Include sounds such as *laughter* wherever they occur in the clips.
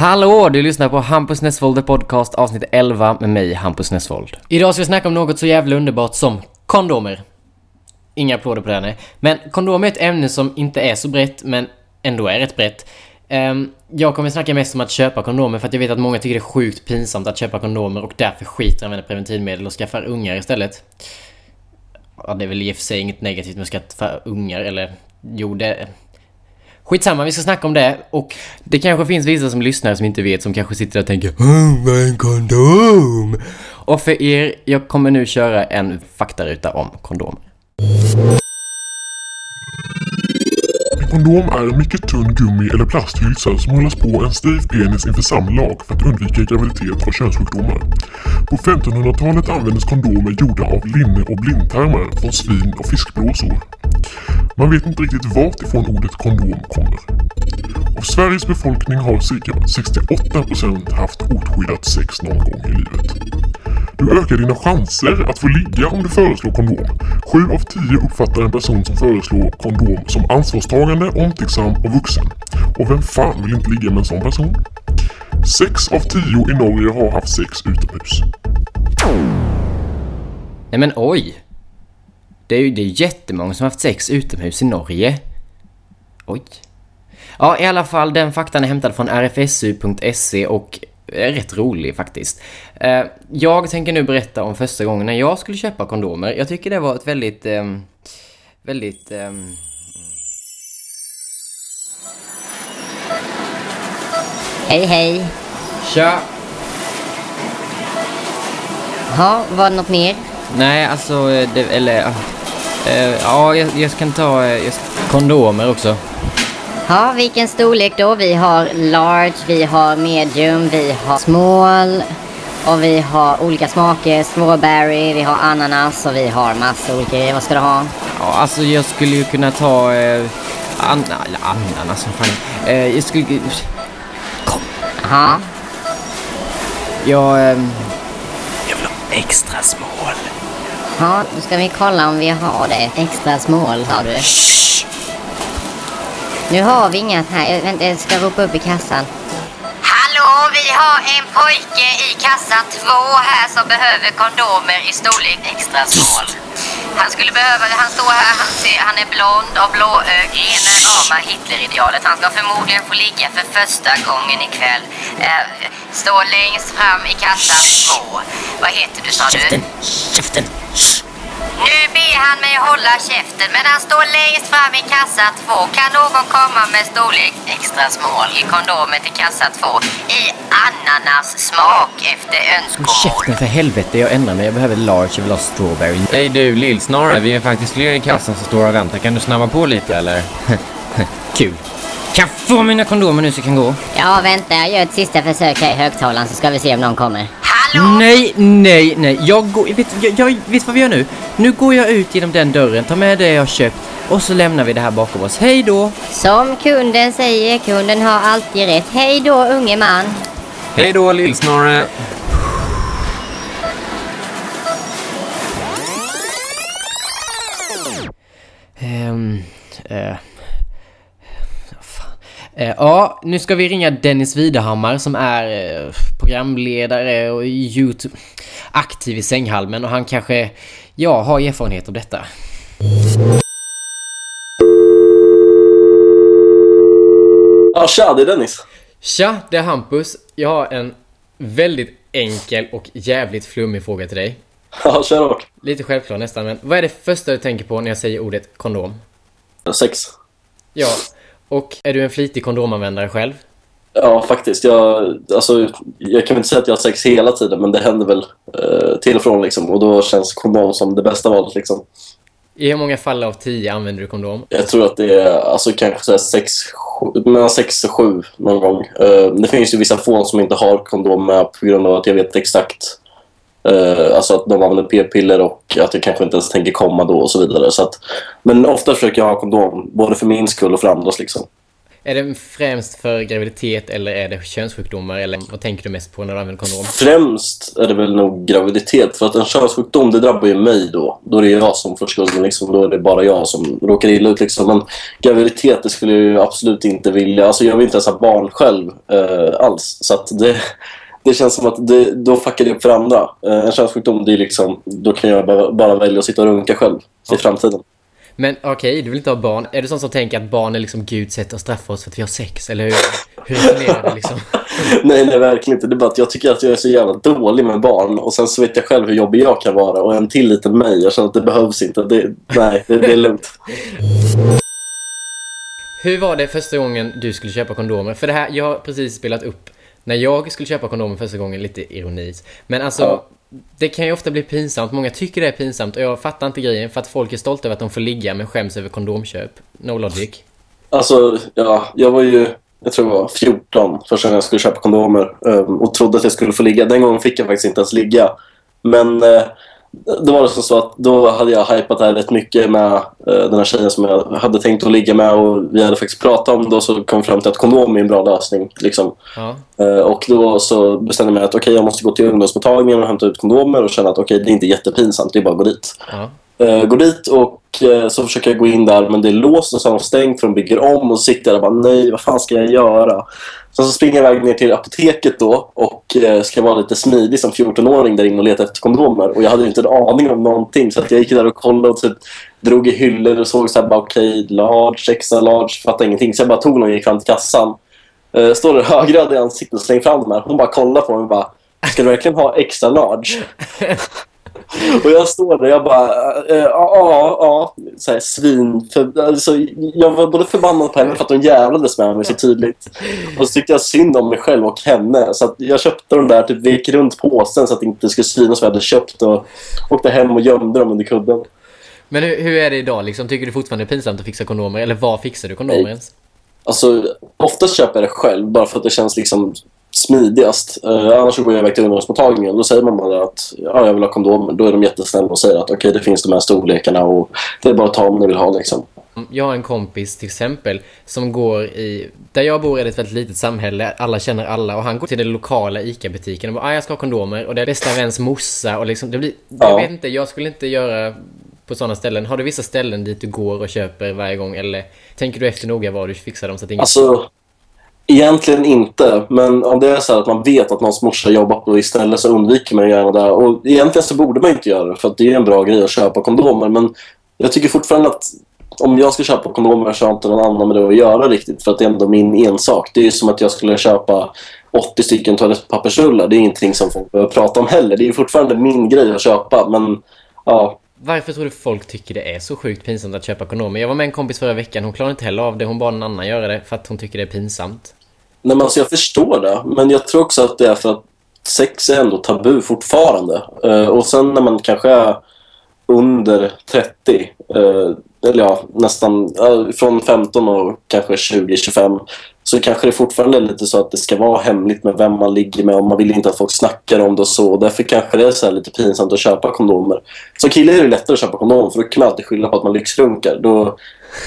Hallå! Du lyssnar på Hampus Nessvold podcast avsnitt 11 med mig, Hampus Nessvold. Idag ska vi snacka om något så jävla underbart som kondomer. Inga applåder på det här, nej. Men kondom är ett ämne som inte är så brett, men ändå är rätt brett. Ehm, jag kommer snacka mest om att köpa kondomer för att jag vet att många tycker det är sjukt pinsamt att köpa kondomer och därför skiter i att använda preventivmedel och skaffar ungar istället. Ja, det är väl i och för sig inget negativt med att skaffa ungar, eller jo, det... Skitsamma, vi ska snacka om det och det kanske finns vissa som lyssnar som inte vet som kanske sitter och tänker vad är en kondom? Och för er, jag kommer nu köra en faktaruta om kondomer. En kondom är en mycket tunn gummi eller plasthylsa som hållas på en stiv penis inför samlag för att undvika graviditet och könssjukdomar. På 1500-talet användes kondomer gjorda av linne och blindtarmar från svin och fiskblåsor. Man vet inte riktigt vart ifrån ordet kondom kommer. Av Sveriges befolkning har cirka 68% haft oskyddat sex någon gång i livet. Du ökar dina chanser att få ligga om du föreslår kondom. Sju av tio uppfattar en person som föreslår kondom som ansvarstagande, omtänksam och vuxen. Och vem fan vill inte ligga med en sån person? Sex av tio i Norge har haft sex utomhus. Nej men oj! Det är ju det är jättemånga som har haft sex utomhus i Norge. Oj. Ja, i alla fall, den faktan är hämtad från rfsu.se och är rätt rolig faktiskt. Eh, Jag tänker nu berätta om första gången när jag skulle köpa kondomer. Jag tycker det var ett väldigt, ehm, väldigt... ehm, Hej hej. Tja! Ja, var det något mer? Nej, alltså, eh, det, eller... eh, Ja, jag, jag kan ta eh, jag, kondomer också. Ja, vilken storlek då? Vi har large, vi har medium, vi har small och vi har olika smaker. Strawberry, vi har ananas och vi har massa olika grejer. Vad ska du ha? Ja, alltså jag skulle ju kunna ta... Eh, an, ananas, vad fan. Eh, jag skulle... Kom, Jaha. jag... Eh, jag vill ha extra small. Ja, då ska vi kolla om vi har det. Extra small har du. Nu har vi inget här. Jag, vänta, jag ska ropa upp i kassan. Hallå, vi har en pojke i kassa 2 här som behöver kondomer i storlek extra small. Han skulle behöva, han står här, han, ser, han är blond och blåögd, ena rama Hitleridealet. Han ska förmodligen få ligga för första gången ikväll. Eh, står längst fram i kassa 2. Vad heter du sa du? Käften! Nu ber han mig hålla käften, men han står längst fram i kassa 2. Kan någon komma med storlek extra small i kondomet i kassa 2 i ananas-smak efter önskemål? Käften för helvete, jag ändrar mig. Jag behöver large, jag vill ha strawberry. Hej du Lillsnarare, vi är faktiskt fler i kassan som står och väntar. Kan du snabba på lite eller? *laughs* Kul. Kan jag få mina kondomer nu så jag kan gå? Ja, vänta, jag gör ett sista försök här i högtalaren så ska vi se om någon kommer. Nej, nej, nej. Jag går... Vet, jag, jag, vet vad vi gör nu? Nu går jag ut genom den dörren, tar med det jag har köpt och så lämnar vi det här bakom oss. Hej då! Som kunden säger, kunden har alltid rätt. Hej då, unge man. Hej då Lillsnarare! Ehm... eh, vad fan. Eh, ja, nu ska vi ringa Dennis Widerhammar som är eh, programledare och YouTube aktiv i sänghalmen och han kanske, ja, har erfarenhet av detta. Ja, tja, det är Dennis. Tja, det är Hampus. Jag har en väldigt enkel och jävligt flummig fråga till dig. Ja, kör hårt. Lite självklar nästan, men vad är det första du tänker på när jag säger ordet kondom? Sex. Ja, och är du en flitig kondomanvändare själv? Ja, faktiskt. Jag, alltså, jag kan inte säga att jag har sex hela tiden, men det händer väl eh, till och från. Liksom. Och då känns kondom som det bästa valet. Liksom. I hur många fall av tio använder du kondom? Jag tror att det är alltså, kanske sex, sju, mellan sex och sju någon gång. Eh, det finns ju vissa få som inte har kondom med på grund av att jag vet exakt eh, alltså att de använder p-piller och att jag kanske inte ens tänker komma då och så vidare. Så att, men ofta försöker jag ha kondom, både för min skull och för andras. Liksom. Är det främst för graviditet eller är det könssjukdomar? Eller vad tänker du mest på när du använder kondom? Främst är det väl nog graviditet. För att en könssjukdom, det drabbar ju mig då. Då är det jag som får skulden. Liksom. Då är det bara jag som råkar illa ut. Liksom. Men graviditet, det skulle jag ju absolut inte vilja. Alltså, jag vill inte ens ha barn själv eh, alls. Så att det, det känns som att det, då fuckar det upp för andra. Eh, en könssjukdom, det är liksom, då kan jag bara, bara välja att sitta och runka själv i framtiden. Men okej, du vill inte ha barn. Är du sån som tänker att barn är liksom Gud sätt att straffa oss för att vi har sex? Eller hur, hur resonerar du liksom? *laughs* nej, nej, verkligen inte. Det är bara att jag tycker att jag är så jävla dålig med barn. Och sen så vet jag själv hur jobbig jag kan vara. Och en till liten mig. Jag känner att det behövs inte. Det, nej, det, det är lugnt. Hur var det första gången du skulle köpa kondomer? För det här, jag har precis spelat upp när jag skulle köpa kondomer första gången, lite ironis. Men alltså, Ja. det kan ju ofta bli pinsamt. Många tycker det är pinsamt och jag fattar inte grejen för att folk är stolta över att de får ligga men skäms över kondomköp. No logic. Alltså, ja, jag var ju, jag tror jag var 14 första gången jag skulle köpa kondomer um, och trodde att jag skulle få ligga. Den gången fick jag faktiskt inte ens ligga. Men eh, då var det så att då hade jag hypat det här rätt mycket med eh, den här tjejen som jag hade tänkt att ligga med och vi hade faktiskt pratat om det och så kom fram till att kondom är en bra lösning. Liksom. Ja. Eh, och då så bestämde jag mig att okej, jag måste gå till ungdomsmottagningen och hämta ut kondomer och känna att okej, det är inte jättepinsamt, det är bara att gå dit. Ja. Eh, går dit och eh, så försöker jag gå in där men det är låst och så har de stängt för de bygger om och så sitter jag där och bara nej, vad fan ska jag göra? Sen så springer jag iväg ner till apoteket då och eh, ska vara lite smidig som 14-åring där inne och leta efter kondomer och jag hade inte en aning om någonting så att jag gick där och kollade och typ drog i hyllor och såg så här bara okej, large, extra large, fattade ingenting så jag bara tog någon och gick fram till kassan. Eh, står där högröd i ansiktet och slänger fram dem här. Hon bara kollar på mig och bara Ska du verkligen ha extra large? *laughs* *laughs* Och jag står där jag bara, eh, ja, ja, ja, här svin. För, alltså, jag var både förbannad på henne för att hon jävlades med mig så tydligt. Och så tyckte jag synd om mig själv och henne. Så jag köpte de där, typ vek runt påsen så att det inte skulle synas vad jag hade köpt. Och åkte hem och gömde dem under kudden. Men hur, hur är det idag liksom? Tycker du fortfarande det är pinsamt att fixa kondomer? Eller var fixar du kondomer Nej. ens? Alltså, oftast köper jag det själv bara för att det känns liksom smidigast. Uh, annars går jag iväg till ungdomsmottagningen. Då säger man bara att ja, jag vill ha kondomer. Då är de jättesnälla och säger att okej, det finns de här storlekarna och det är bara att ta om ni vill ha liksom. Jag har en kompis till exempel som går i... Där jag bor är det ett väldigt litet samhälle, alla känner alla och han går till den lokala ICA-butiken och bara ah, jag ska ha kondomer och det är bästa väns morsa och liksom det blir... Jag Ja. vet inte, jag skulle inte göra på sådana ställen. Har du vissa ställen dit du går och köper varje gång eller tänker du efter noga vad du fixar dem så att ingen... Alltså, egentligen inte. Men om det är så här att man vet att någons morsa jobbar på ett ställe så undviker man gärna det. Och egentligen så borde man inte göra det för att det är en bra grej att köpa kondomer. Men jag tycker fortfarande att om jag ska köpa kondomer så har inte någon annan med det att göra riktigt. För att det är ändå min ensak. Det är ju som att jag skulle köpa 80 stycken toalettpappersrullar. Det är ingenting som folk behöver prata om heller. Det är ju fortfarande min grej att köpa. Men ja, Varför tror du folk tycker det är så sjukt pinsamt att köpa kondomer? Jag var med en kompis förra veckan, hon klarade inte heller av det. Hon bad någon annan göra det för att hon tycker det är pinsamt. Nej, men alltså jag förstår det, men jag tror också att det är för att sex är ändå tabu fortfarande. Eh, och sen när man kanske är under 30, eh, eller ja, nästan ja, från 15 och kanske 20-25, så kanske det fortfarande är lite så att det ska vara hemligt med vem man ligger med och man vill inte att folk snackar om det och så. Och därför kanske det är så här lite pinsamt att köpa kondomer. Som kille är det lättare att köpa kondomer för då kan man alltid skylla på att man lyxrunkar. Då,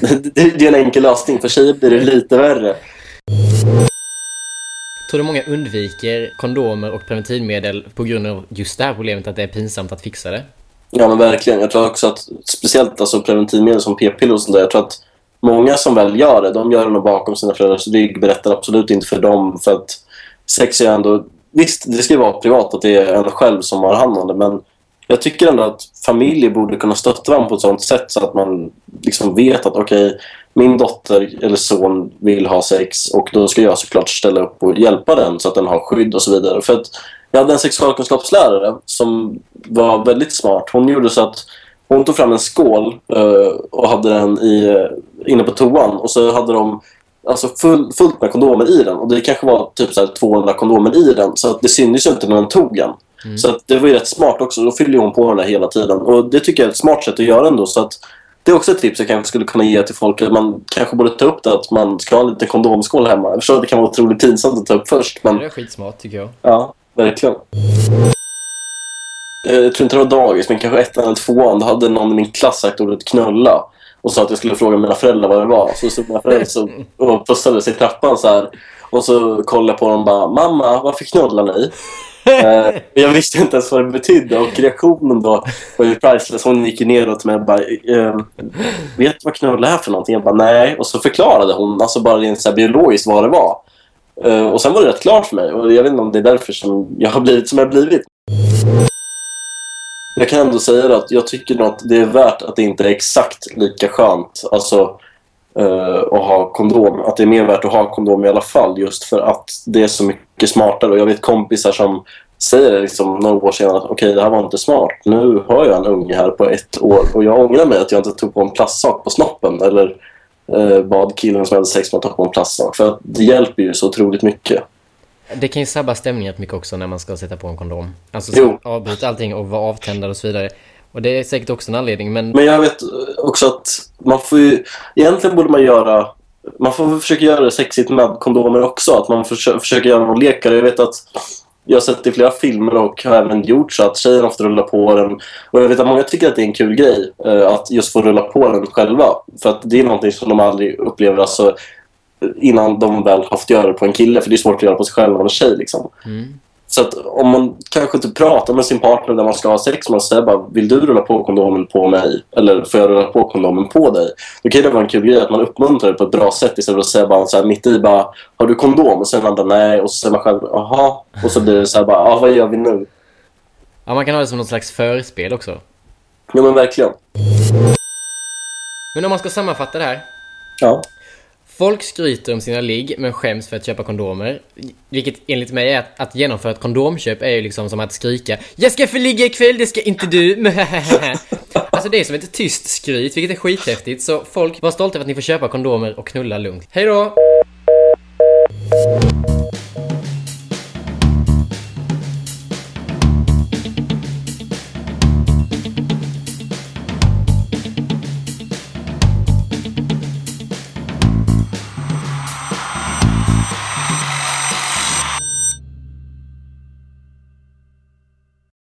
det, *laughs* det är en enkel lösning. För tjejer blir det lite värre. Tror du många undviker kondomer och preventivmedel på grund av just det här problemet att det är pinsamt att fixa det? Ja, men verkligen. Jag tror också att speciellt alltså, preventivmedel som p-piller och sånt där, jag tror att många som väl gör det, de gör det nog bakom sina föräldrars rygg, berättar absolut inte för dem för att sex är ändå... Visst, det ska ju vara privat att det är en själv som har hand om det, men jag tycker ändå att familjer borde kunna stötta varandra på ett sånt sätt så att man liksom vet att okej, min dotter eller son vill ha sex och då ska jag såklart ställa upp och hjälpa den så att den har skydd och så vidare. För att jag hade en sexualkunskapslärare som var väldigt smart. Hon gjorde så att hon tog fram en skål eh, och hade den i, eh, inne på toan och så hade de alltså full, fullt med kondomer i den och det kanske var typ så här 200 kondomer i den så att det syntes ju inte när den tog den. Så att det var ju rätt smart också. Då fyllde hon på den där hela tiden. Och det tycker jag är ett smart sätt att göra ändå. Så att det är också ett tips jag kanske skulle kunna ge till folk. Att man kanske borde ta upp det att man ska ha en liten kondomskål hemma. Jag förstår att det kan vara otroligt pinsamt att ta upp först. Men Det är skitsmart tycker jag. ja, verkligen. Eh, Jag tror inte det var dagis, men kanske ettan eller tvåan. Då hade någon i min klass sagt ordet knulla. och sa att jag skulle fråga mina föräldrar vad det var. Så stod mina föräldrar så, *laughs* och pussades i trappan så här. Och så kollade jag på dem och bara Mamma, varför knullar ni? Eh, jag visste inte ens vad det betydde och reaktionen då var ju priceless. Hon gick ju neråt med och bara eh, Vet du vad knull är för någonting? Jag bara nej. Och så förklarade hon alltså bara rent så här biologiskt vad det var. Eh, och sen var det rätt klart för mig. Och jag vet inte om det är därför som jag har blivit som jag har blivit. Jag kan ändå säga att jag tycker nog att det är värt att det inte är exakt lika skönt alltså, uh, att ha kondom. Att det är mer värt att ha kondom i alla fall just för att det är så mycket smartare. Och jag vet kompisar som säger liksom några år senare att okej, okay, det här var inte smart. Nu har jag en unge här på ett år och jag ångrar mig att jag inte tog på en plastsak på snoppen eller uh, bad killen som hade sex med att ta på en plastsak. För det hjälper ju så otroligt mycket. Det kan ju sabba stämningen mycket också när man ska sätta på en kondom. Alltså avbryta allting och vara avtändad och så vidare. Och det är säkert också en anledning, men... Men jag vet också att man får ju... Egentligen borde man göra... Man får försöka göra det sexigt med kondomer också. Att man försöker, försöker göra någon lekare. Jag vet att jag har sett i flera filmer och har även gjort så att tjejer ofta rullar på den. Och jag vet att många tycker att det är en kul grej eh, att just få rulla på den själva. För att det är någonting som de aldrig upplever. Alltså, innan de väl haft göra det på en kille. För det är svårt att göra på sig själv och en tjej. Liksom. Mm. Så att om man kanske inte pratar med sin partner när man ska ha sex, man säger bara vill du rulla på kondomen på mig? Eller får jag rulla på kondomen på dig? Då kan det vara en kul grej att man uppmuntrar det på ett bra sätt istället för att säga bara så här, mitt i bara har du kondom? Och sen andra nej och så säger man själv jaha. Och så blir det så här bara ja, vad gör vi nu? Ja, man kan ha det som något slags förspel också. Ja, men verkligen. Men om man ska sammanfatta det här. Ja. Folk skryter om sina ligg men skäms för att köpa kondomer. Vilket enligt mig är att, att genomföra ett kondomköp är ju liksom som att skrika Jag ska få ligga ikväll, det ska inte du! *laughs* alltså det är som ett tyst skryt, vilket är skithäftigt. Så folk, var stolta över att ni får köpa kondomer och knulla lugnt. Hejdå!